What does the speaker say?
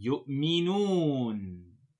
يؤمنون.